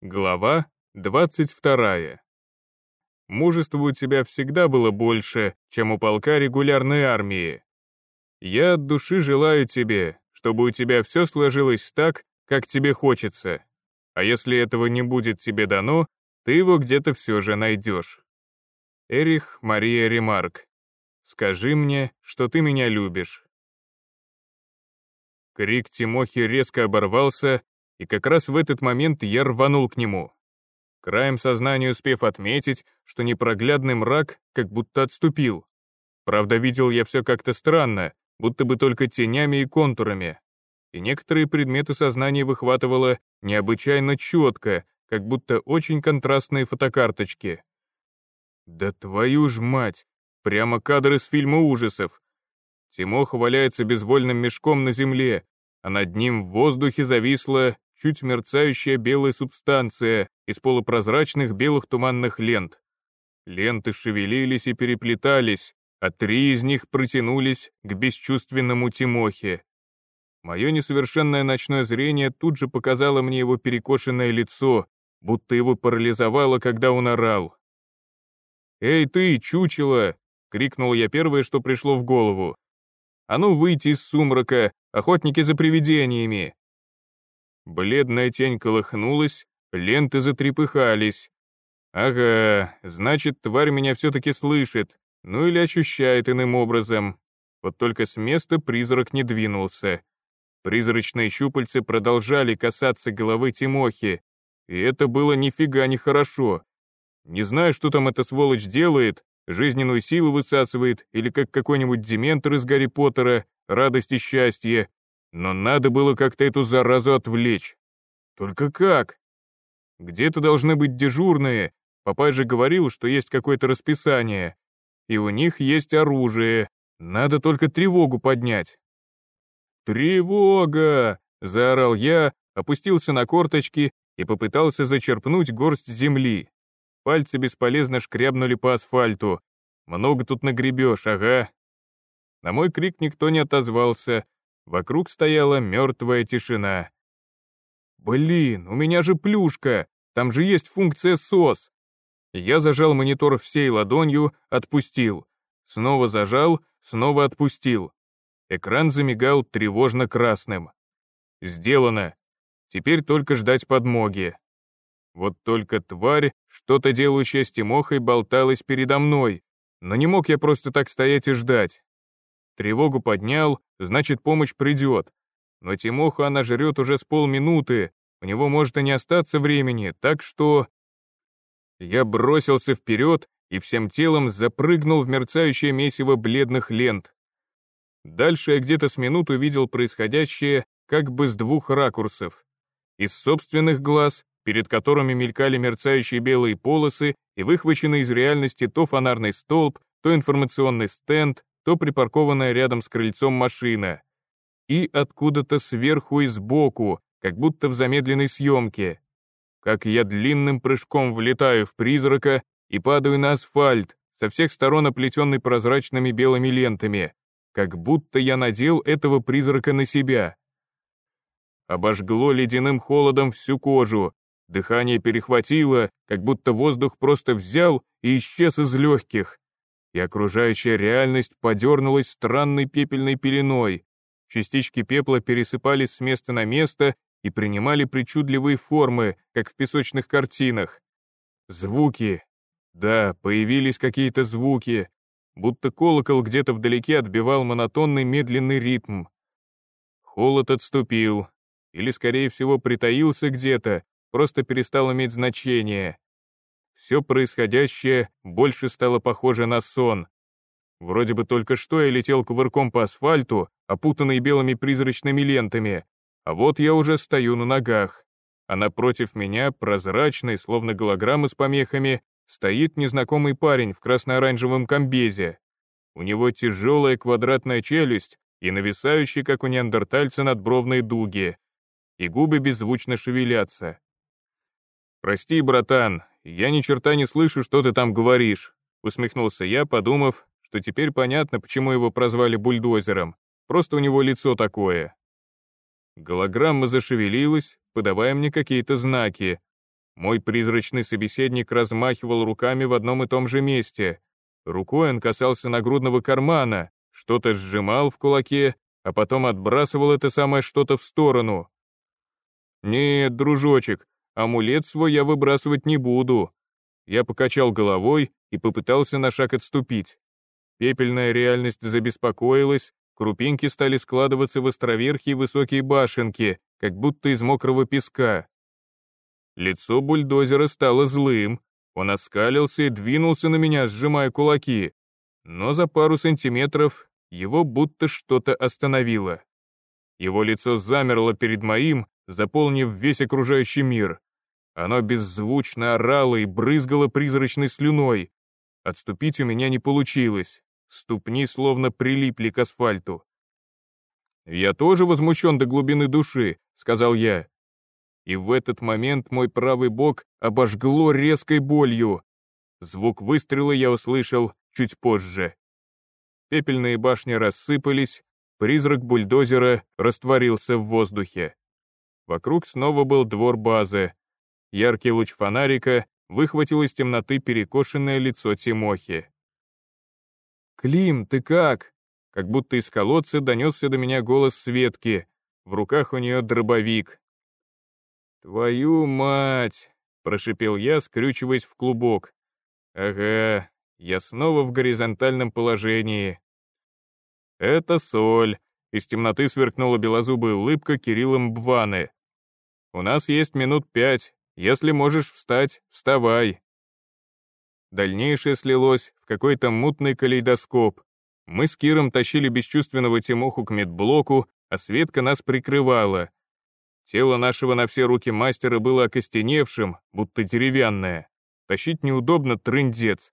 Глава 22. Мужества у тебя всегда было больше, чем у полка регулярной армии. Я от души желаю тебе, чтобы у тебя все сложилось так, как тебе хочется. А если этого не будет тебе дано, ты его где-то все же найдешь. Эрих Мария Ремарк. Скажи мне, что ты меня любишь. Крик Тимохи резко оборвался, и как раз в этот момент я рванул к нему. Краем сознания успев отметить, что непроглядный мрак как будто отступил. Правда, видел я все как-то странно, будто бы только тенями и контурами. И некоторые предметы сознания выхватывало необычайно четко, как будто очень контрастные фотокарточки. Да твою ж мать! Прямо кадры из фильма ужасов. Тимоха валяется безвольным мешком на земле, а над ним в воздухе зависла чуть мерцающая белая субстанция из полупрозрачных белых туманных лент. Ленты шевелились и переплетались, а три из них протянулись к бесчувственному Тимохе. Мое несовершенное ночное зрение тут же показало мне его перекошенное лицо, будто его парализовало, когда он орал. «Эй ты, чучело!» — крикнул я первое, что пришло в голову. «А ну выйти из сумрака, охотники за привидениями!» Бледная тень колыхнулась, ленты затрепыхались. Ага, значит, тварь меня все-таки слышит, ну или ощущает иным образом. Вот только с места призрак не двинулся. Призрачные щупальцы продолжали касаться головы Тимохи, и это было нифига не хорошо. Не знаю, что там эта сволочь делает, жизненную силу высасывает, или как какой-нибудь дементор из Гарри Поттера, радость и счастье, но надо было как-то эту заразу отвлечь. Только как? Где-то должны быть дежурные, папа же говорил, что есть какое-то расписание, и у них есть оружие, надо только тревогу поднять. «Тревога!» — заорал я, опустился на корточки и попытался зачерпнуть горсть земли. Пальцы бесполезно шкрябнули по асфальту. Много тут нагребешь, ага. На мой крик никто не отозвался, Вокруг стояла мертвая тишина. «Блин, у меня же плюшка! Там же есть функция SOS!» Я зажал монитор всей ладонью, отпустил. Снова зажал, снова отпустил. Экран замигал тревожно красным. «Сделано. Теперь только ждать подмоги». Вот только тварь, что-то делающая с Тимохой, болталась передо мной, но не мог я просто так стоять и ждать. Тревогу поднял, значит, помощь придет. Но Тимоха она жрет уже с полминуты, у него может и не остаться времени, так что... Я бросился вперед и всем телом запрыгнул в мерцающее месиво бледных лент. Дальше я где-то с минуту видел происходящее как бы с двух ракурсов. Из собственных глаз, перед которыми мелькали мерцающие белые полосы и выхваченный из реальности то фонарный столб, то информационный стенд, то припаркованная рядом с крыльцом машина. И откуда-то сверху и сбоку, как будто в замедленной съемке. Как я длинным прыжком влетаю в призрака и падаю на асфальт, со всех сторон оплетенный прозрачными белыми лентами, как будто я надел этого призрака на себя. Обожгло ледяным холодом всю кожу, дыхание перехватило, как будто воздух просто взял и исчез из легких, и окружающая реальность подернулась странной пепельной пеленой. Частички пепла пересыпались с места на место и принимали причудливые формы, как в песочных картинах. Звуки. Да, появились какие-то звуки, будто колокол где-то вдалеке отбивал монотонный медленный ритм. Холод отступил, или, скорее всего, притаился где-то, просто перестал иметь значение. Все происходящее больше стало похоже на сон. Вроде бы только что я летел кувырком по асфальту, опутанный белыми призрачными лентами, а вот я уже стою на ногах. А напротив меня, прозрачный, словно голограмма с помехами, стоит незнакомый парень в красно-оранжевом комбезе. У него тяжелая квадратная челюсть и нависающие, как у неандертальца, надбровные дуги. И губы беззвучно шевелятся. «Прости, братан, «Я ни черта не слышу, что ты там говоришь», — усмехнулся я, подумав, что теперь понятно, почему его прозвали бульдозером. Просто у него лицо такое. Голограмма зашевелилась, подавая мне какие-то знаки. Мой призрачный собеседник размахивал руками в одном и том же месте. Рукой он касался нагрудного кармана, что-то сжимал в кулаке, а потом отбрасывал это самое что-то в сторону. «Нет, дружочек, амулет свой я выбрасывать не буду». Я покачал головой и попытался на шаг отступить. Пепельная реальность забеспокоилась, крупинки стали складываться в островерхие высокие башенки, как будто из мокрого песка. Лицо бульдозера стало злым, он оскалился и двинулся на меня, сжимая кулаки. Но за пару сантиметров его будто что-то остановило. Его лицо замерло перед моим, заполнив весь окружающий мир. Оно беззвучно орало и брызгало призрачной слюной. Отступить у меня не получилось. Ступни словно прилипли к асфальту. «Я тоже возмущен до глубины души», — сказал я и в этот момент мой правый бок обожгло резкой болью. Звук выстрела я услышал чуть позже. Пепельные башни рассыпались, призрак бульдозера растворился в воздухе. Вокруг снова был двор базы. Яркий луч фонарика выхватил из темноты перекошенное лицо Тимохи. «Клим, ты как?» Как будто из колодца донесся до меня голос Светки. В руках у нее дробовик. «Твою мать!» — прошипел я, скрючиваясь в клубок. «Ага, я снова в горизонтальном положении». «Это соль», — из темноты сверкнула белозубая улыбка Кирилла Мбваны. «У нас есть минут пять. Если можешь встать, вставай». Дальнейшее слилось в какой-то мутный калейдоскоп. Мы с Киром тащили бесчувственного Тимоху к медблоку, а Светка нас прикрывала. Тело нашего на все руки мастера было окостеневшим, будто деревянное. Тащить неудобно, трындец.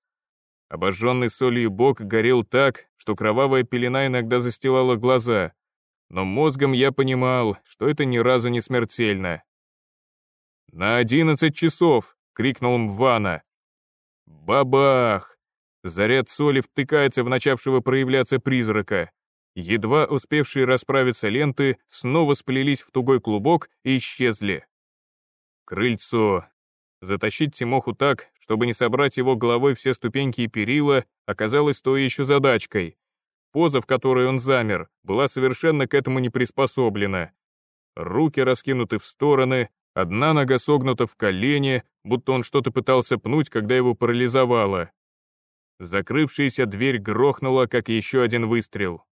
Обожженный солью бок горел так, что кровавая пелена иногда застилала глаза. Но мозгом я понимал, что это ни разу не смертельно. «На одиннадцать часов!» — крикнул Мвана. «Бабах!» Заряд соли втыкается в начавшего проявляться призрака. Едва успевшие расправиться ленты снова сплелись в тугой клубок и исчезли. Крыльцо. Затащить Тимоху так, чтобы не собрать его головой все ступеньки и перила, оказалось той еще задачкой. Поза, в которой он замер, была совершенно к этому не приспособлена. Руки раскинуты в стороны, одна нога согнута в колени, будто он что-то пытался пнуть, когда его парализовало. Закрывшаяся дверь грохнула, как еще один выстрел.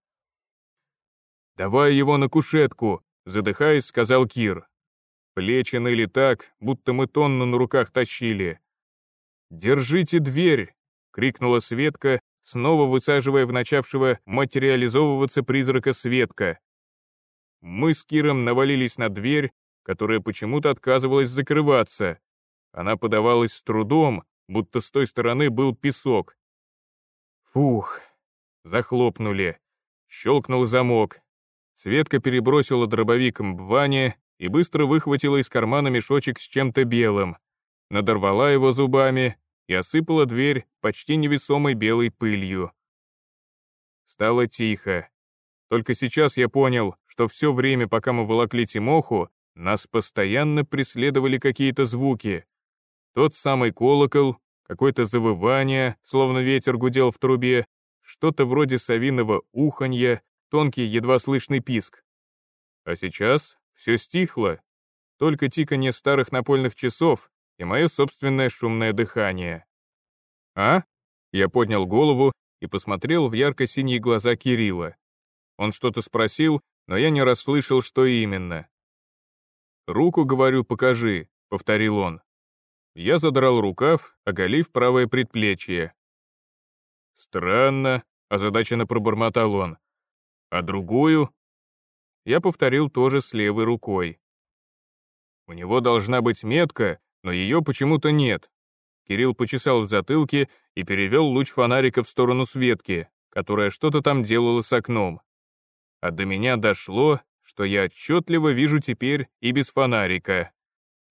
«Давай его на кушетку», — задыхаясь, сказал Кир. Плечи ныли так, будто мы тонну на руках тащили. «Держите дверь!» — крикнула Светка, снова высаживая в начавшего материализовываться призрака Светка. Мы с Киром навалились на дверь, которая почему-то отказывалась закрываться. Она подавалась с трудом, будто с той стороны был песок. Фух, захлопнули. Щелкнул замок, Светка перебросила дробовиком в ване и быстро выхватила из кармана мешочек с чем-то белым, надорвала его зубами и осыпала дверь почти невесомой белой пылью. Стало тихо. Только сейчас я понял, что все время, пока мы волокли Тимоху, нас постоянно преследовали какие-то звуки. Тот самый колокол, какое-то завывание, словно ветер гудел в трубе, что-то вроде совиного уханья, тонкий, едва слышный писк. А сейчас все стихло, только тиканье старых напольных часов и мое собственное шумное дыхание. «А?» Я поднял голову и посмотрел в ярко-синие глаза Кирилла. Он что-то спросил, но я не расслышал, что именно. «Руку, говорю, покажи», — повторил он. Я задрал рукав, оголив правое предплечье. «Странно», — озадаченно пробормотал он а другую я повторил тоже с левой рукой. У него должна быть метка, но ее почему-то нет. Кирилл почесал в затылке и перевел луч фонарика в сторону Светки, которая что-то там делала с окном. А до меня дошло, что я отчетливо вижу теперь и без фонарика.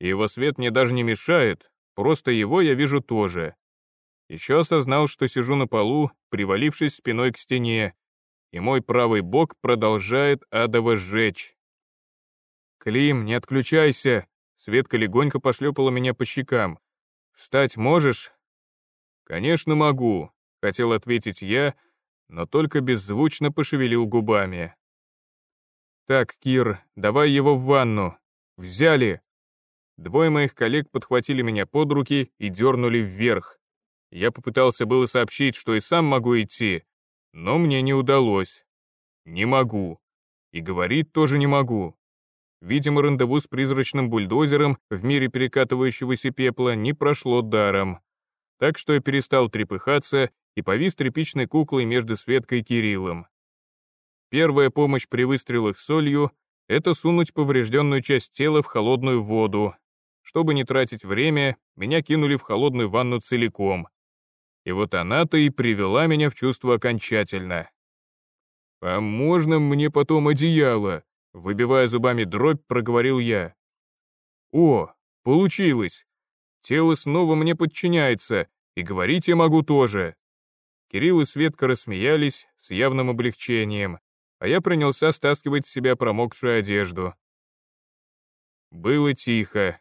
Его свет мне даже не мешает, просто его я вижу тоже. Еще осознал, что сижу на полу, привалившись спиной к стене, и мой правый бок продолжает адово сжечь. «Клим, не отключайся!» — Светка легонько пошлепала меня по щекам. «Встать можешь?» «Конечно могу», — хотел ответить я, но только беззвучно пошевелил губами. «Так, Кир, давай его в ванну. Взяли!» Двое моих коллег подхватили меня под руки и дернули вверх. Я попытался было сообщить, что и сам могу идти, но мне не удалось. Не могу. И говорить тоже не могу. Видимо, рандеву с призрачным бульдозером в мире перекатывающегося пепла не прошло даром. Так что я перестал трепыхаться и повис тряпичной куклой между Светкой и Кириллом. Первая помощь при выстрелах солью — это сунуть поврежденную часть тела в холодную воду. Чтобы не тратить время, меня кинули в холодную ванну целиком. И вот она-то и привела меня в чувство окончательно. «А можно мне потом одеяло?» Выбивая зубами дробь, проговорил я. «О, получилось! Тело снова мне подчиняется, и говорить я могу тоже». Кирилл и Светка рассмеялись с явным облегчением, а я принялся стаскивать с себя промокшую одежду. Было тихо.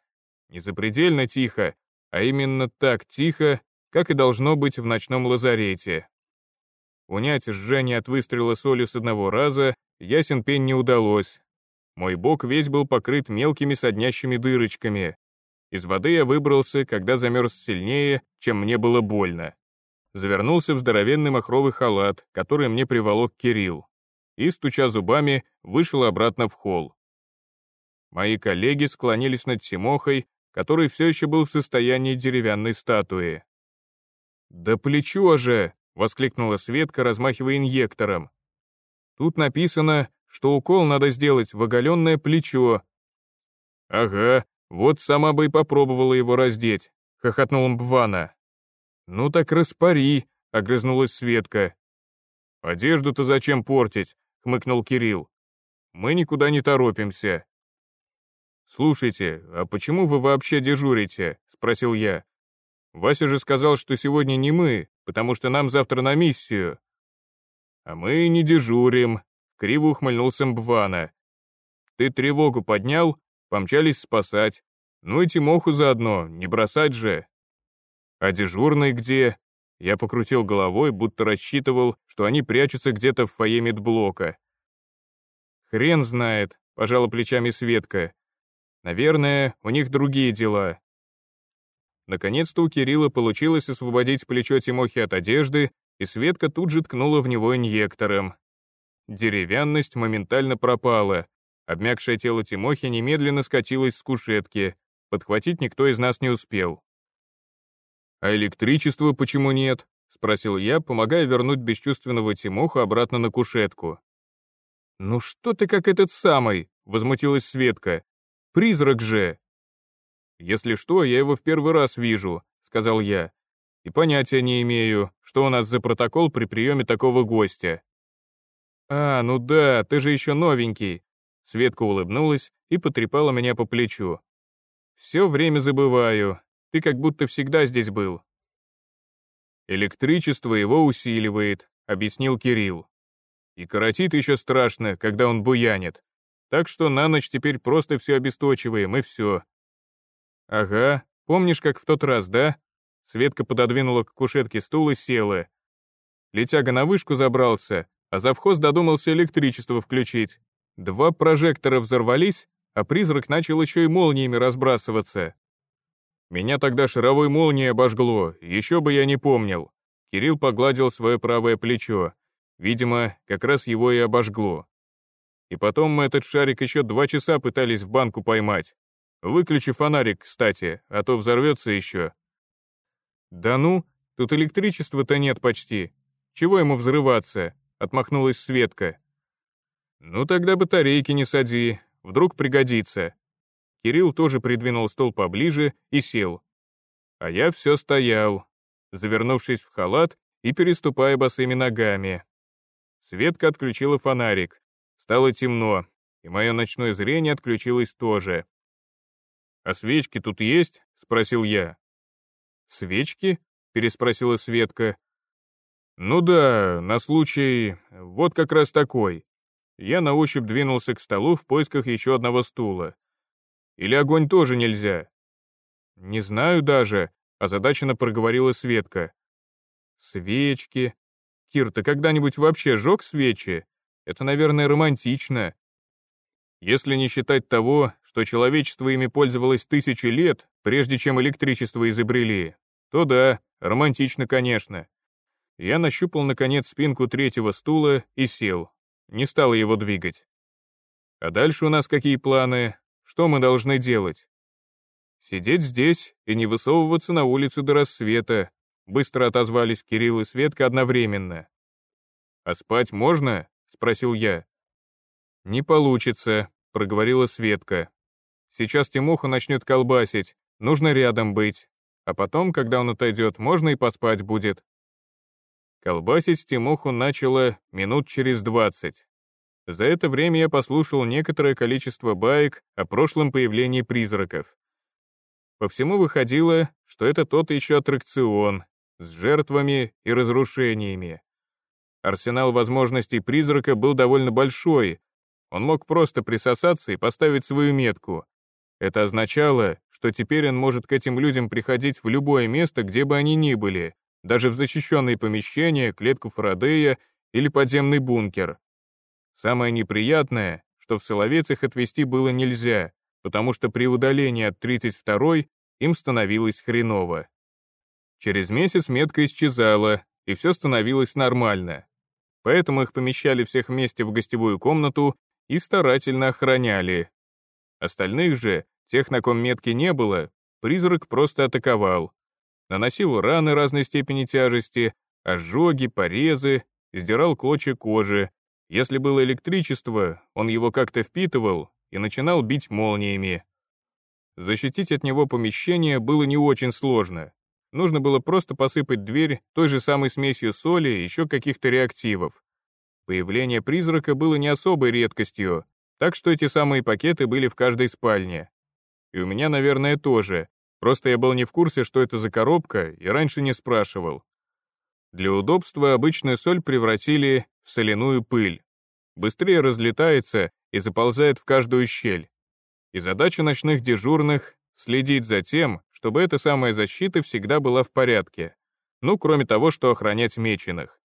Не запредельно тихо, а именно так тихо, как и должно быть в ночном лазарете. Унять жжение от выстрела солью с одного раза ясен пень не удалось. Мой бок весь был покрыт мелкими соднящими дырочками. Из воды я выбрался, когда замерз сильнее, чем мне было больно. Завернулся в здоровенный махровый халат, который мне приволок Кирилл, и, стуча зубами, вышел обратно в холл. Мои коллеги склонились над Тимохой, который все еще был в состоянии деревянной статуи. «Да плечо же!» — воскликнула Светка, размахивая инъектором. «Тут написано, что укол надо сделать в оголенное плечо». «Ага, вот сама бы и попробовала его раздеть», — хохотнул Мбвана. «Ну так распари», — огрызнулась Светка. «Одежду-то зачем портить?» — хмыкнул Кирилл. «Мы никуда не торопимся». «Слушайте, а почему вы вообще дежурите?» — спросил я. «Вася же сказал, что сегодня не мы, потому что нам завтра на миссию». «А мы не дежурим», — криво ухмыльнулся Мбвана. «Ты тревогу поднял, помчались спасать. Ну и Тимоху заодно, не бросать же». «А дежурный где?» Я покрутил головой, будто рассчитывал, что они прячутся где-то в фойе медблока. «Хрен знает», — пожала плечами Светка. «Наверное, у них другие дела». Наконец-то у Кирилла получилось освободить плечо Тимохи от одежды, и Светка тут же ткнула в него инъектором. Деревянность моментально пропала. Обмякшее тело Тимохи немедленно скатилось с кушетки. Подхватить никто из нас не успел. «А электричества почему нет?» — спросил я, помогая вернуть бесчувственного Тимоху обратно на кушетку. «Ну что ты как этот самый?» — возмутилась Светка. «Призрак же!» «Если что, я его в первый раз вижу», — сказал я. «И понятия не имею, что у нас за протокол при приеме такого гостя». «А, ну да, ты же еще новенький», — Светка улыбнулась и потрепала меня по плечу. «Все время забываю, ты как будто всегда здесь был». «Электричество его усиливает», — объяснил Кирилл. «И коротит еще страшно, когда он буянит. Так что на ночь теперь просто все обесточиваем, и все». «Ага, помнишь, как в тот раз, да?» Светка пододвинула к кушетке стул и села. Летяга на вышку забрался, а завхоз додумался электричество включить. Два прожектора взорвались, а призрак начал еще и молниями разбрасываться. Меня тогда шаровой молнией обожгло, еще бы я не помнил. Кирилл погладил свое правое плечо. Видимо, как раз его и обожгло. И потом мы этот шарик еще два часа пытались в банку поймать. Выключи фонарик, кстати, а то взорвется еще. Да ну, тут электричества-то нет почти. Чего ему взрываться? Отмахнулась Светка. Ну тогда батарейки не сади, вдруг пригодится. Кирилл тоже придвинул стол поближе и сел. А я все стоял, завернувшись в халат и переступая босыми ногами. Светка отключила фонарик. Стало темно, и мое ночное зрение отключилось тоже. «А свечки тут есть?» — спросил я. «Свечки?» — переспросила Светка. «Ну да, на случай... Вот как раз такой». Я на ощупь двинулся к столу в поисках еще одного стула. Или огонь тоже нельзя?» «Не знаю даже», — озадаченно проговорила Светка. «Свечки. Кир, ты когда-нибудь вообще жег свечи? Это, наверное, романтично». Если не считать того, что человечество ими пользовалось тысячи лет, прежде чем электричество изобрели, то да, романтично, конечно. Я нащупал, наконец, спинку третьего стула и сел. Не стал его двигать. А дальше у нас какие планы? Что мы должны делать? Сидеть здесь и не высовываться на улицу до рассвета, быстро отозвались Кирилл и Светка одновременно. «А спать можно?» — спросил я. «Не получится», — проговорила Светка. «Сейчас Тимоха начнет колбасить, нужно рядом быть. А потом, когда он отойдет, можно и поспать будет». Колбасить Тимоху начало минут через двадцать. За это время я послушал некоторое количество баек о прошлом появлении призраков. По всему выходило, что это тот еще аттракцион с жертвами и разрушениями. Арсенал возможностей призрака был довольно большой, он мог просто присосаться и поставить свою метку. Это означало, что теперь он может к этим людям приходить в любое место, где бы они ни были, даже в защищенные помещения, клетку Фарадея или подземный бункер. Самое неприятное, что в Соловец их отвезти было нельзя, потому что при удалении от 32-й им становилось хреново. Через месяц метка исчезала, и все становилось нормально. Поэтому их помещали всех вместе в гостевую комнату и старательно охраняли. Остальных же, тех, на ком метки не было, призрак просто атаковал. Наносил раны разной степени тяжести, ожоги, порезы, сдирал клочья кожи. Если было электричество, он его как-то впитывал и начинал бить молниями. Защитить от него помещение было не очень сложно. Нужно было просто посыпать дверь той же самой смесью соли и еще каких-то реактивов. Появление призрака было не особой редкостью, так что эти самые пакеты были в каждой спальне. И у меня, наверное, тоже, просто я был не в курсе, что это за коробка, и раньше не спрашивал. Для удобства обычную соль превратили в соляную пыль. Быстрее разлетается и заползает в каждую щель. И задача ночных дежурных — следить за тем, чтобы эта самая защита всегда была в порядке. Ну, кроме того, что охранять меченых.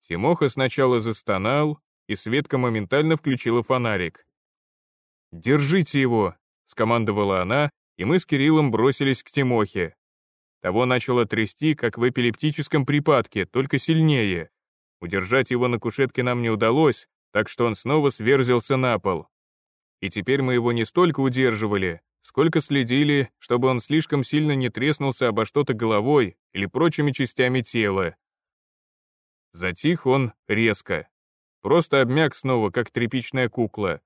Тимоха сначала застонал, и Светка моментально включила фонарик. «Держите его!» — скомандовала она, и мы с Кириллом бросились к Тимохе. Того начало трясти, как в эпилептическом припадке, только сильнее. Удержать его на кушетке нам не удалось, так что он снова сверзился на пол. И теперь мы его не столько удерживали, сколько следили, чтобы он слишком сильно не треснулся обо что-то головой или прочими частями тела. Затих он резко. Просто обмяк снова, как тряпичная кукла.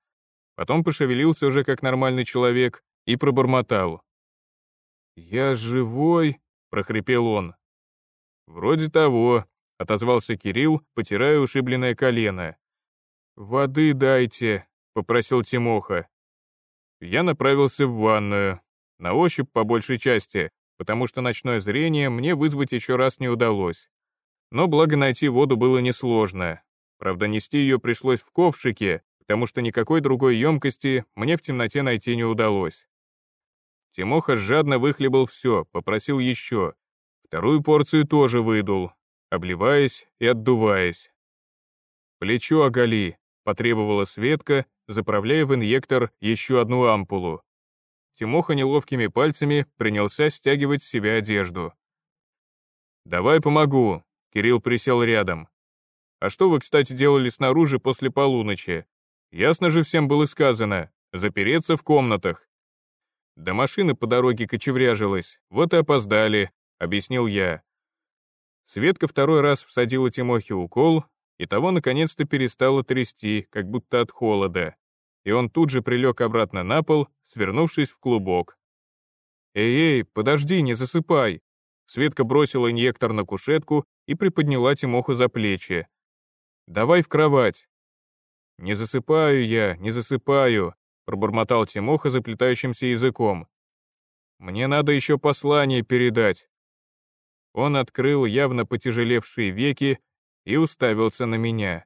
Потом пошевелился уже как нормальный человек и пробормотал. «Я живой?» — прохрипел он. «Вроде того», — отозвался Кирилл, потирая ушибленное колено. «Воды дайте», — попросил Тимоха. Я направился в ванную, на ощупь по большей части, потому что ночное зрение мне вызвать еще раз не удалось. Но благо найти воду было несложно. Правда, нести ее пришлось в ковшике, потому что никакой другой емкости мне в темноте найти не удалось. Тимоха жадно выхлебал все, попросил еще. Вторую порцию тоже выдул, обливаясь и отдуваясь. «Плечо оголи», — потребовала Светка, заправляя в инъектор еще одну ампулу. Тимоха неловкими пальцами принялся стягивать с себя одежду. «Давай помогу», Кирилл присел рядом. «А что вы, кстати, делали снаружи после полуночи? Ясно же всем было сказано, запереться в комнатах». «До машины по дороге кочевряжилась, вот и опоздали», — объяснил я. Светка второй раз всадила Тимохе укол, и того наконец-то перестало трясти, как будто от холода. И он тут же прилег обратно на пол, свернувшись в клубок. «Эй-эй, подожди, не засыпай!» Светка бросила инъектор на кушетку и приподняла Тимоху за плечи. «Давай в кровать». «Не засыпаю я, не засыпаю», пробормотал Тимоха заплетающимся языком. «Мне надо еще послание передать». Он открыл явно потяжелевшие веки и уставился на меня.